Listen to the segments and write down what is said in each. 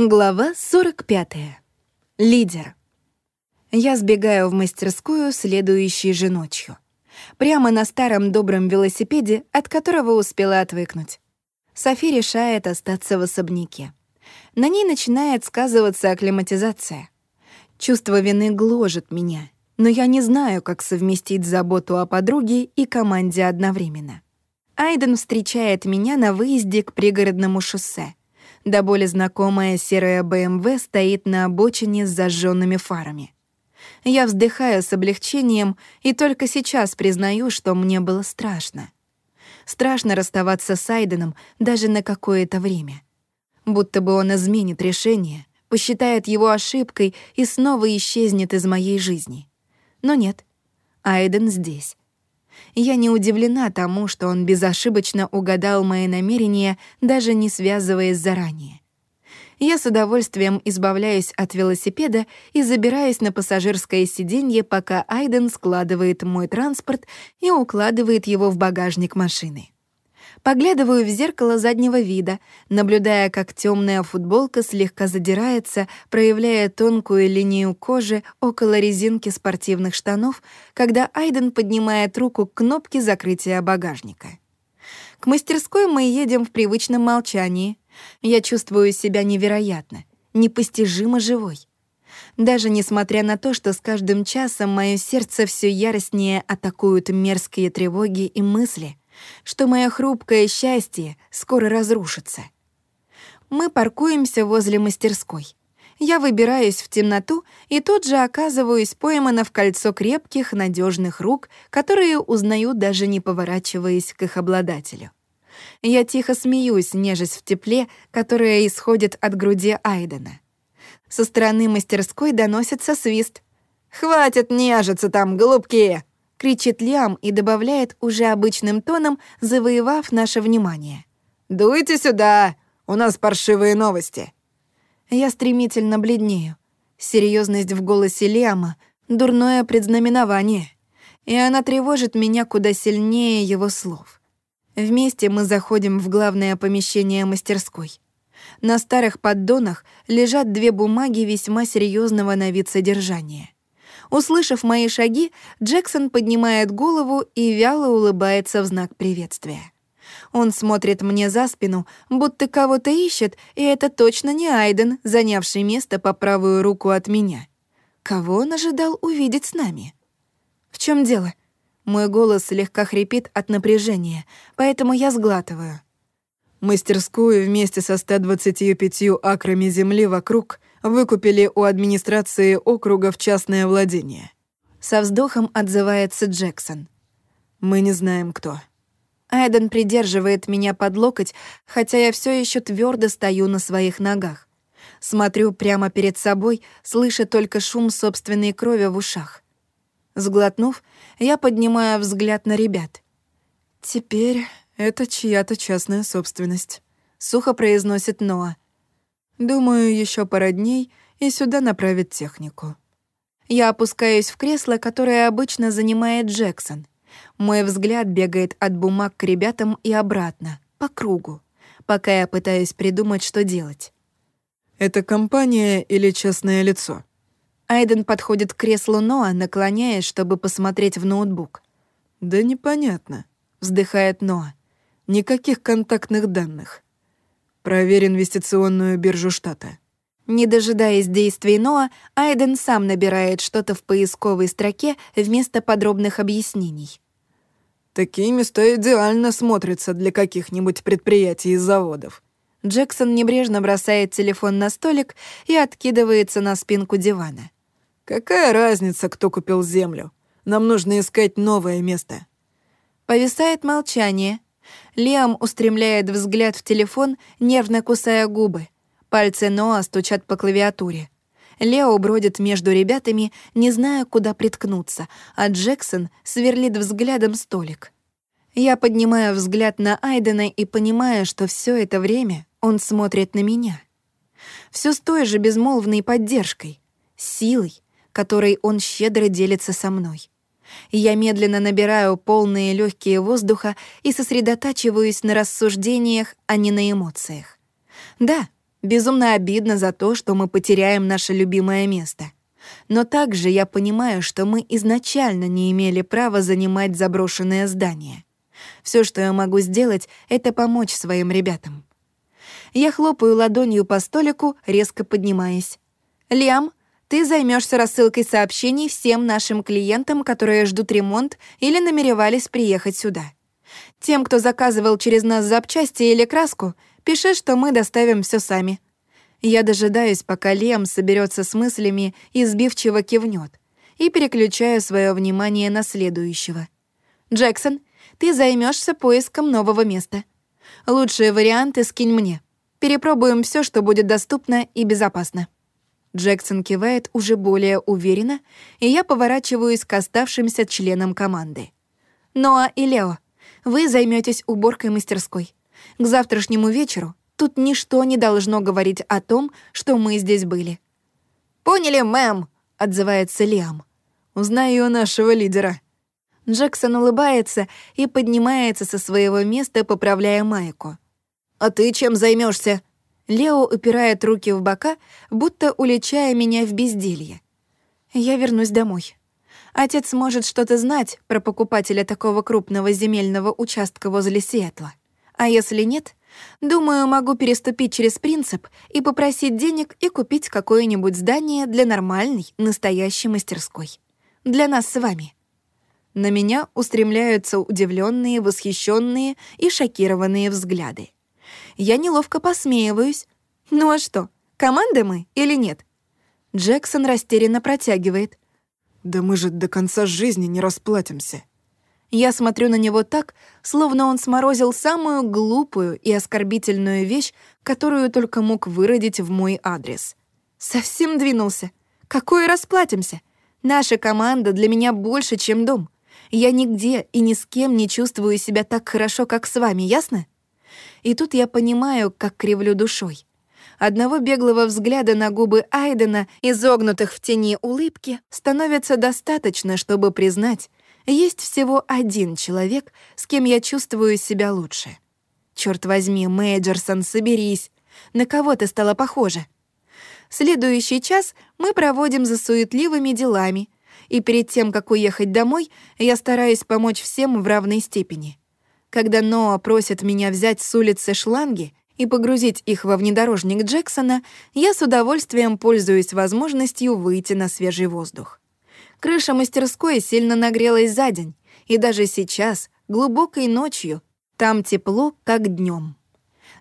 Глава 45. Лидер. Я сбегаю в мастерскую следующей же ночью. Прямо на старом добром велосипеде, от которого успела отвыкнуть. Софи решает остаться в особняке. На ней начинает сказываться акклиматизация. Чувство вины гложет меня, но я не знаю, как совместить заботу о подруге и команде одновременно. Айден встречает меня на выезде к пригородному шоссе — до боли знакомая серая БМВ стоит на обочине с зажженными фарами. Я вздыхаю с облегчением и только сейчас признаю, что мне было страшно. Страшно расставаться с Айденом даже на какое-то время. Будто бы он изменит решение, посчитает его ошибкой и снова исчезнет из моей жизни. Но нет, Айден здесь. Я не удивлена тому, что он безошибочно угадал мои намерения, даже не связываясь заранее. Я с удовольствием избавляюсь от велосипеда и забираюсь на пассажирское сиденье, пока Айден складывает мой транспорт и укладывает его в багажник машины. Поглядываю в зеркало заднего вида, наблюдая, как темная футболка слегка задирается, проявляя тонкую линию кожи около резинки спортивных штанов, когда Айден поднимает руку к кнопке закрытия багажника. К мастерской мы едем в привычном молчании. Я чувствую себя невероятно, непостижимо живой. Даже несмотря на то, что с каждым часом мое сердце все яростнее атакуют мерзкие тревоги и мысли, что мое хрупкое счастье скоро разрушится. Мы паркуемся возле мастерской. Я выбираюсь в темноту и тут же оказываюсь поймана в кольцо крепких, надежных рук, которые узнаю, даже не поворачиваясь к их обладателю. Я тихо смеюсь, нежесть в тепле, которое исходит от груди Айдена. Со стороны мастерской доносится свист. «Хватит нежиться там, голубки!» Кричит Лиам и добавляет уже обычным тоном, завоевав наше внимание. «Дуйте сюда! У нас паршивые новости!» Я стремительно бледнею. Серьезность в голосе Лиама — дурное предзнаменование, и она тревожит меня куда сильнее его слов. Вместе мы заходим в главное помещение мастерской. На старых поддонах лежат две бумаги весьма серьезного на вид содержания — Услышав мои шаги, Джексон поднимает голову и вяло улыбается в знак приветствия. Он смотрит мне за спину, будто кого-то ищет, и это точно не Айден, занявший место по правую руку от меня. Кого он ожидал увидеть с нами? В чем дело? Мой голос слегка хрипит от напряжения, поэтому я сглатываю. Мастерскую вместе со 125 акрами земли вокруг выкупили у администрации округа в частное владение. Со вздохом отзывается Джексон. Мы не знаем, кто. Айден придерживает меня под локоть, хотя я все еще твердо стою на своих ногах. Смотрю прямо перед собой, слыша только шум собственной крови в ушах. Сглотнув, я поднимаю взгляд на ребят. «Теперь это чья-то частная собственность», — сухо произносит Ноа. Думаю, еще пара дней, и сюда направят технику. Я опускаюсь в кресло, которое обычно занимает Джексон. Мой взгляд бегает от бумаг к ребятам и обратно, по кругу, пока я пытаюсь придумать, что делать. «Это компания или частное лицо?» Айден подходит к креслу Ноа, наклоняясь, чтобы посмотреть в ноутбук. «Да непонятно», — вздыхает Ноа. «Никаких контактных данных. Проверь инвестиционную биржу штата. Не дожидаясь действий Ноа, Айден сам набирает что-то в поисковой строке вместо подробных объяснений. Такие места идеально смотрятся для каких-нибудь предприятий и заводов. Джексон небрежно бросает телефон на столик и откидывается на спинку дивана. «Какая разница, кто купил землю? Нам нужно искать новое место». Повисает молчание, Лиам устремляет взгляд в телефон, нервно кусая губы. Пальцы Ноа стучат по клавиатуре. Лео бродит между ребятами, не зная, куда приткнуться, а Джексон сверлит взглядом столик. Я поднимаю взгляд на Айдена и понимаю, что все это время он смотрит на меня. Все с той же безмолвной поддержкой, силой, которой он щедро делится со мной. Я медленно набираю полные легкие воздуха и сосредотачиваюсь на рассуждениях, а не на эмоциях. Да, Безумно обидно за то, что мы потеряем наше любимое место. Но также я понимаю, что мы изначально не имели права занимать заброшенное здание. Все, что я могу сделать, это помочь своим ребятам. Я хлопаю ладонью по столику, резко поднимаясь. «Лиам, ты займешься рассылкой сообщений всем нашим клиентам, которые ждут ремонт или намеревались приехать сюда. Тем, кто заказывал через нас запчасти или краску, пиши, что мы доставим все сами. Я дожидаюсь, пока Лем соберется с мыслями и сбивчиво кивнет, и переключаю свое внимание на следующего. «Джексон, ты займешься поиском нового места. Лучшие варианты скинь мне. Перепробуем все, что будет доступно и безопасно». Джексон кивает уже более уверенно, и я поворачиваюсь к оставшимся членам команды. «Ноа и Лео, вы займетесь уборкой мастерской. К завтрашнему вечеру тут ничто не должно говорить о том, что мы здесь были». «Поняли, мэм», — отзывается Лиам. «Узнаю нашего лидера». Джексон улыбается и поднимается со своего места, поправляя майку. «А ты чем займешься? Лео упирает руки в бока, будто уличая меня в безделье. Я вернусь домой. Отец может что-то знать про покупателя такого крупного земельного участка возле Сиэтла. А если нет, думаю, могу переступить через принцип и попросить денег и купить какое-нибудь здание для нормальной, настоящей мастерской. Для нас с вами. На меня устремляются удивленные, восхищенные и шокированные взгляды. Я неловко посмеиваюсь. Ну а что, команда мы или нет? Джексон растерянно протягивает. «Да мы же до конца жизни не расплатимся». Я смотрю на него так, словно он сморозил самую глупую и оскорбительную вещь, которую только мог выродить в мой адрес. Совсем двинулся. Какой расплатимся? Наша команда для меня больше, чем дом. Я нигде и ни с кем не чувствую себя так хорошо, как с вами, ясно? И тут я понимаю, как кривлю душой. Одного беглого взгляда на губы Айдена, изогнутых в тени улыбки, становится достаточно, чтобы признать, есть всего один человек, с кем я чувствую себя лучше. Черт возьми, Мэйджерсон, соберись. На кого ты стала похожа? Следующий час мы проводим за суетливыми делами, и перед тем, как уехать домой, я стараюсь помочь всем в равной степени. Когда Ноа просит меня взять с улицы шланги и погрузить их во внедорожник Джексона, я с удовольствием пользуюсь возможностью выйти на свежий воздух. Крыша мастерской сильно нагрелась за день, и даже сейчас, глубокой ночью, там тепло, как днем.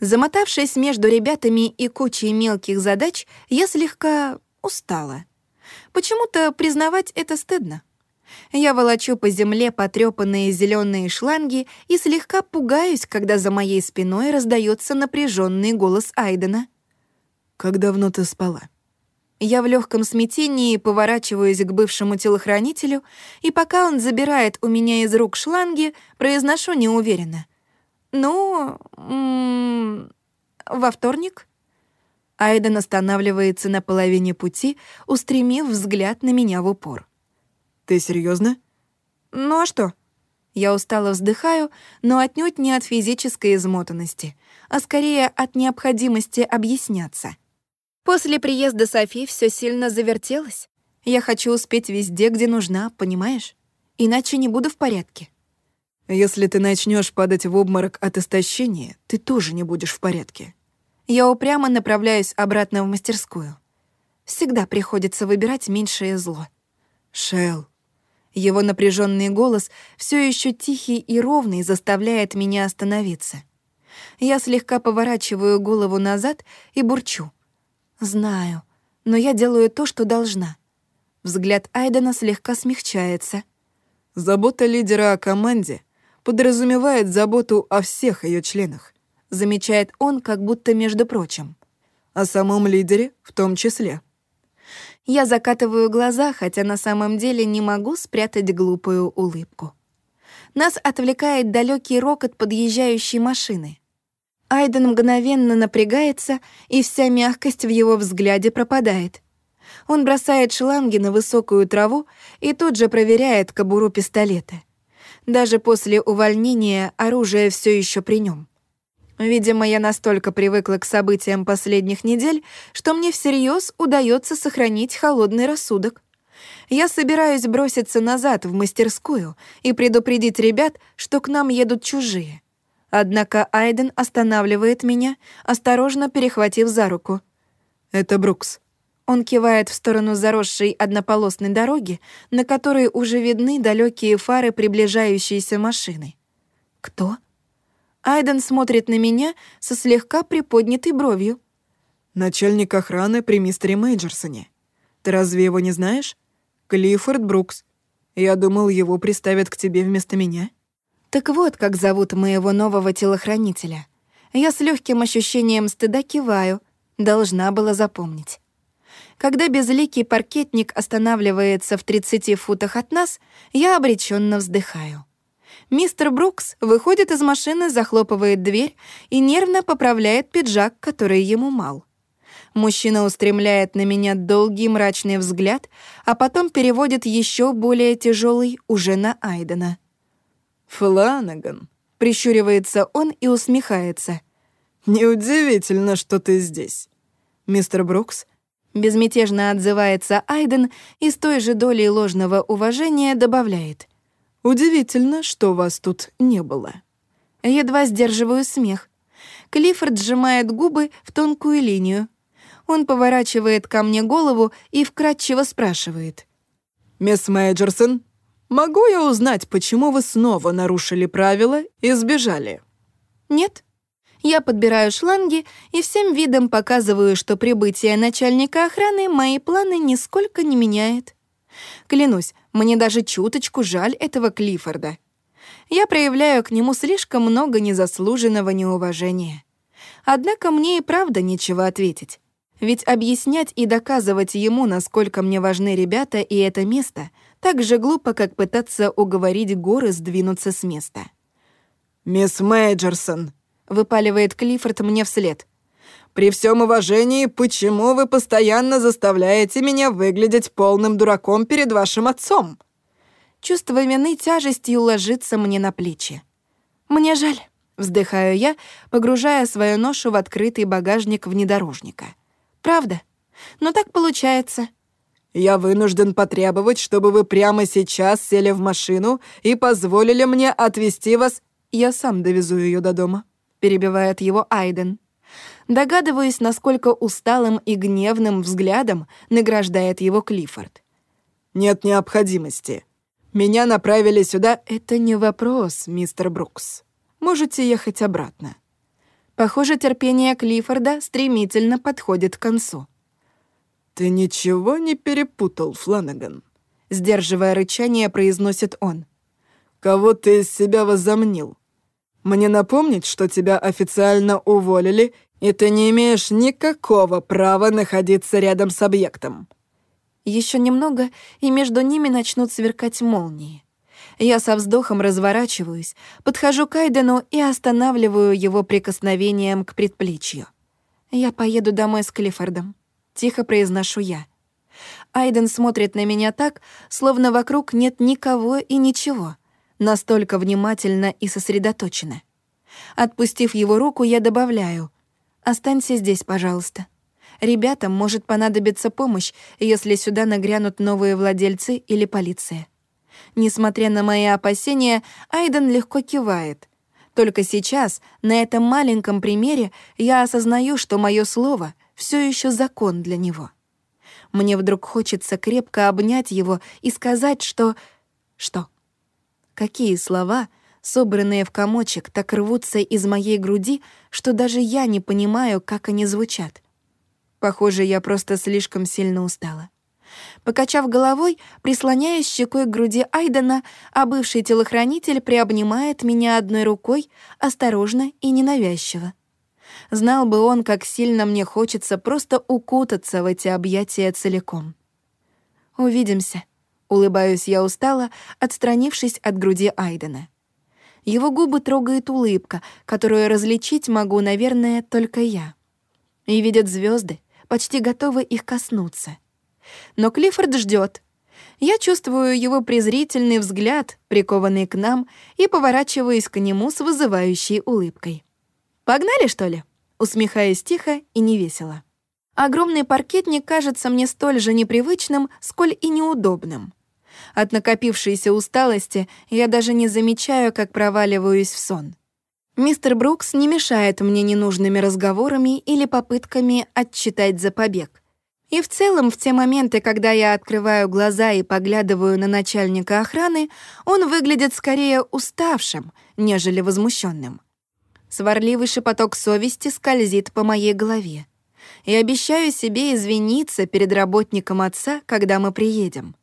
Замотавшись между ребятами и кучей мелких задач, я слегка устала. Почему-то признавать это стыдно. Я волочу по земле потрёпанные зеленые шланги и слегка пугаюсь, когда за моей спиной раздается напряженный голос Айдена. «Как давно ты спала?» Я в легком смятении поворачиваюсь к бывшему телохранителю, и пока он забирает у меня из рук шланги, произношу неуверенно. «Ну, м -м, во вторник?» Айден останавливается на половине пути, устремив взгляд на меня в упор. Ты серьезно? Ну а что? Я устало вздыхаю, но отнюдь не от физической измотанности, а скорее от необходимости объясняться. После приезда Софи все сильно завертелось. Я хочу успеть везде, где нужна, понимаешь? Иначе не буду в порядке. Если ты начнешь падать в обморок от истощения, ты тоже не будешь в порядке. Я упрямо направляюсь обратно в мастерскую. Всегда приходится выбирать меньшее зло. Шел, его напряженный голос, все еще тихий и ровный, заставляет меня остановиться. Я слегка поворачиваю голову назад и бурчу. Знаю, но я делаю то, что должна. Взгляд Айдена слегка смягчается. Забота лидера о команде подразумевает заботу о всех ее членах, замечает он, как будто между прочим. О самом лидере в том числе. Я закатываю глаза, хотя на самом деле не могу спрятать глупую улыбку. Нас отвлекает далекий рокот подъезжающей машины. Айден мгновенно напрягается, и вся мягкость в его взгляде пропадает. Он бросает шланги на высокую траву и тут же проверяет кобуру пистолета. Даже после увольнения оружие все еще при нем. Видимо, я настолько привыкла к событиям последних недель, что мне всерьез удается сохранить холодный рассудок. Я собираюсь броситься назад в мастерскую и предупредить ребят, что к нам едут чужие. Однако Айден останавливает меня, осторожно перехватив за руку. «Это Брукс». Он кивает в сторону заросшей однополосной дороги, на которой уже видны далекие фары приближающейся машины. «Кто?» Айден смотрит на меня со слегка приподнятой бровью. «Начальник охраны при мистере Мейджерсоне. Ты разве его не знаешь? Клиффорд Брукс. Я думал, его приставят к тебе вместо меня». Так вот, как зовут моего нового телохранителя. Я с легким ощущением стыда киваю, должна была запомнить. Когда безликий паркетник останавливается в 30 футах от нас, я обреченно вздыхаю. Мистер Брукс выходит из машины, захлопывает дверь и нервно поправляет пиджак, который ему мал. Мужчина устремляет на меня долгий мрачный взгляд, а потом переводит еще более тяжелый уже на Айдена. «Фланаган», — прищуривается он и усмехается. «Неудивительно, что ты здесь. Мистер Брукс Безмятежно отзывается Айден и с той же долей ложного уважения добавляет. «Удивительно, что вас тут не было». Едва сдерживаю смех. Клиффорд сжимает губы в тонкую линию. Он поворачивает ко мне голову и вкратчиво спрашивает. «Мисс Мэйджерсон, могу я узнать, почему вы снова нарушили правила и сбежали?» «Нет», я подбираю шланги и всем видом показываю, что прибытие начальника охраны мои планы нисколько не меняет. Клянусь, мне даже чуточку жаль этого Клиффорда. Я проявляю к нему слишком много незаслуженного неуважения. Однако мне и правда нечего ответить. Ведь объяснять и доказывать ему, насколько мне важны ребята и это место, так же глупо, как пытаться уговорить горы сдвинуться с места. «Мисс Мейджерсон», — выпаливает Клиффорд мне вслед. «При всем уважении, почему вы постоянно заставляете меня выглядеть полным дураком перед вашим отцом?» Чувство вины тяжестью ложится мне на плечи. «Мне жаль», — вздыхаю я, погружая свою ношу в открытый багажник внедорожника. «Правда? Но так получается». «Я вынужден потребовать, чтобы вы прямо сейчас сели в машину и позволили мне отвезти вас. Я сам довезу ее до дома» перебивает его Айден. Догадываюсь, насколько усталым и гневным взглядом награждает его Клиффорд. «Нет необходимости. Меня направили сюда. Это не вопрос, мистер Брукс. Можете ехать обратно». Похоже, терпение Клиффорда стремительно подходит к концу. «Ты ничего не перепутал, Фланаган?» Сдерживая рычание, произносит он. «Кого ты из себя возомнил? Мне напомнить, что тебя официально уволили, и ты не имеешь никакого права находиться рядом с объектом». Еще немного, и между ними начнут сверкать молнии. Я со вздохом разворачиваюсь, подхожу к Айдену и останавливаю его прикосновением к предплечью. «Я поеду домой с Клиффордом», — тихо произношу я. Айден смотрит на меня так, словно вокруг нет никого и ничего — настолько внимательно и сосредоточенно. Отпустив его руку, я добавляю «Останься здесь, пожалуйста». Ребятам может понадобиться помощь, если сюда нагрянут новые владельцы или полиция. Несмотря на мои опасения, Айден легко кивает. Только сейчас, на этом маленьком примере, я осознаю, что мое слово все еще закон для него. Мне вдруг хочется крепко обнять его и сказать, что... Что? Какие слова, собранные в комочек, так рвутся из моей груди, что даже я не понимаю, как они звучат. Похоже, я просто слишком сильно устала. Покачав головой, прислоняясь щекой к груди Айдена, а бывший телохранитель приобнимает меня одной рукой, осторожно и ненавязчиво. Знал бы он, как сильно мне хочется просто укутаться в эти объятия целиком. «Увидимся», Улыбаюсь я устало, отстранившись от груди Айдена. Его губы трогает улыбка, которую различить могу, наверное, только я. И видят звезды, почти готовы их коснуться. Но Клиффорд ждет. Я чувствую его презрительный взгляд, прикованный к нам, и поворачиваюсь к нему с вызывающей улыбкой. Погнали, что ли?» Усмехаясь тихо и невесело. Огромный паркетник кажется мне столь же непривычным, сколь и неудобным. От накопившейся усталости я даже не замечаю, как проваливаюсь в сон. Мистер Брукс не мешает мне ненужными разговорами или попытками отчитать за побег. И в целом, в те моменты, когда я открываю глаза и поглядываю на начальника охраны, он выглядит скорее уставшим, нежели возмущенным. Сварливый шепоток совести скользит по моей голове. И обещаю себе извиниться перед работником отца, когда мы приедем.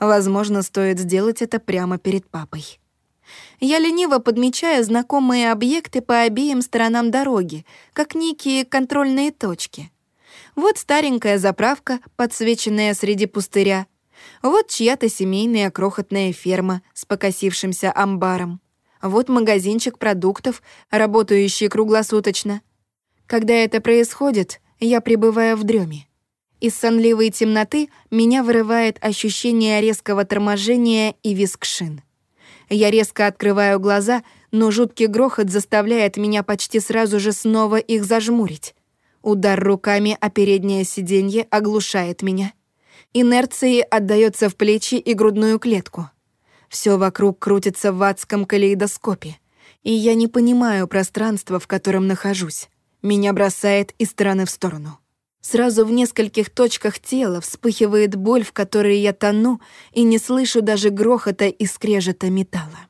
Возможно, стоит сделать это прямо перед папой. Я лениво подмечаю знакомые объекты по обеим сторонам дороги, как некие контрольные точки. Вот старенькая заправка, подсвеченная среди пустыря. Вот чья-то семейная крохотная ферма с покосившимся амбаром. Вот магазинчик продуктов, работающий круглосуточно. Когда это происходит, я пребываю в дреме. Из сонливой темноты меня вырывает ощущение резкого торможения и виск шин. Я резко открываю глаза, но жуткий грохот заставляет меня почти сразу же снова их зажмурить. Удар руками о переднее сиденье оглушает меня. Инерцией отдаётся в плечи и грудную клетку. Все вокруг крутится в адском калейдоскопе, и я не понимаю пространства, в котором нахожусь. Меня бросает из стороны в сторону. Сразу в нескольких точках тела вспыхивает боль, в которой я тону, и не слышу даже грохота и скрежета металла.